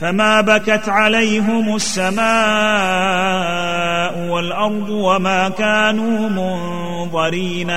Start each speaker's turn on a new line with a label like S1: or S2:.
S1: فما بكت عليهم السماء والأرض وما كانوا منظرين